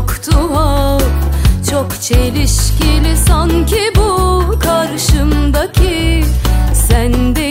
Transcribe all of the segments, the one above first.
Çok tuhaf, çok çelişkili sanki bu karşımdaki. Sen değil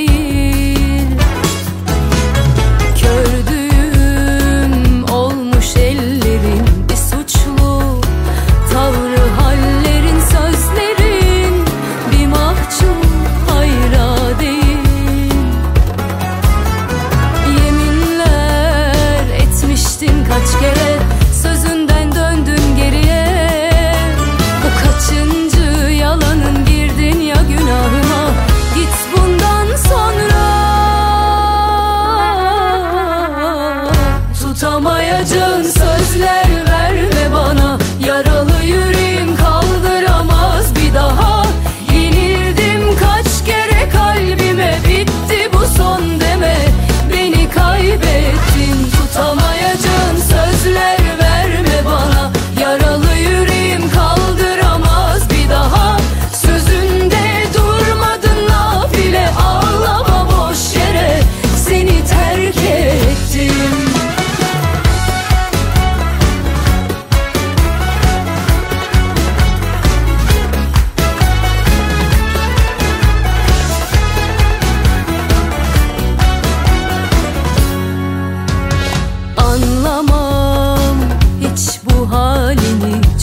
Legends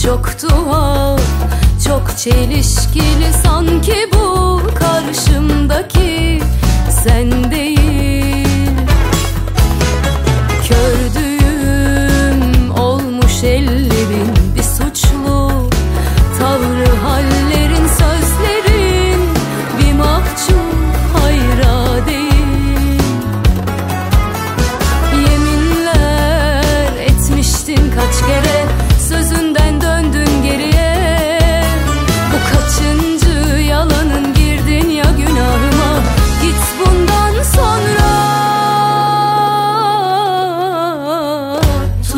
Çok tuhaf, çok çelişkili sanki bu karşımdaki sen değil. Kördüğüm olmuş elli bin bir suçlu. Tavrı hallerin sözlerin bir mahcup hayra değil. Yeminler etmiştin kaç kere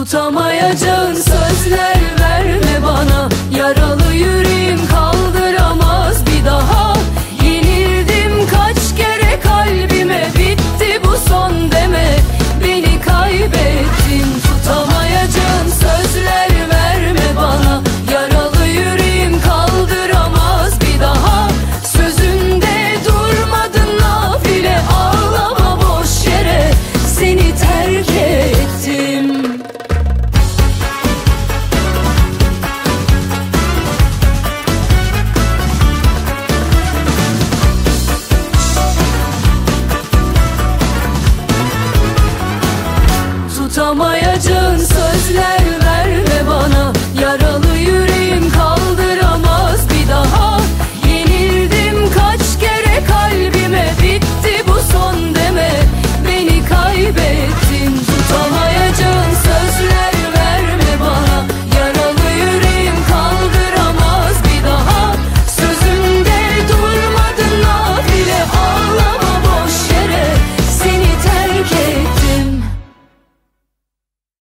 tutamayacak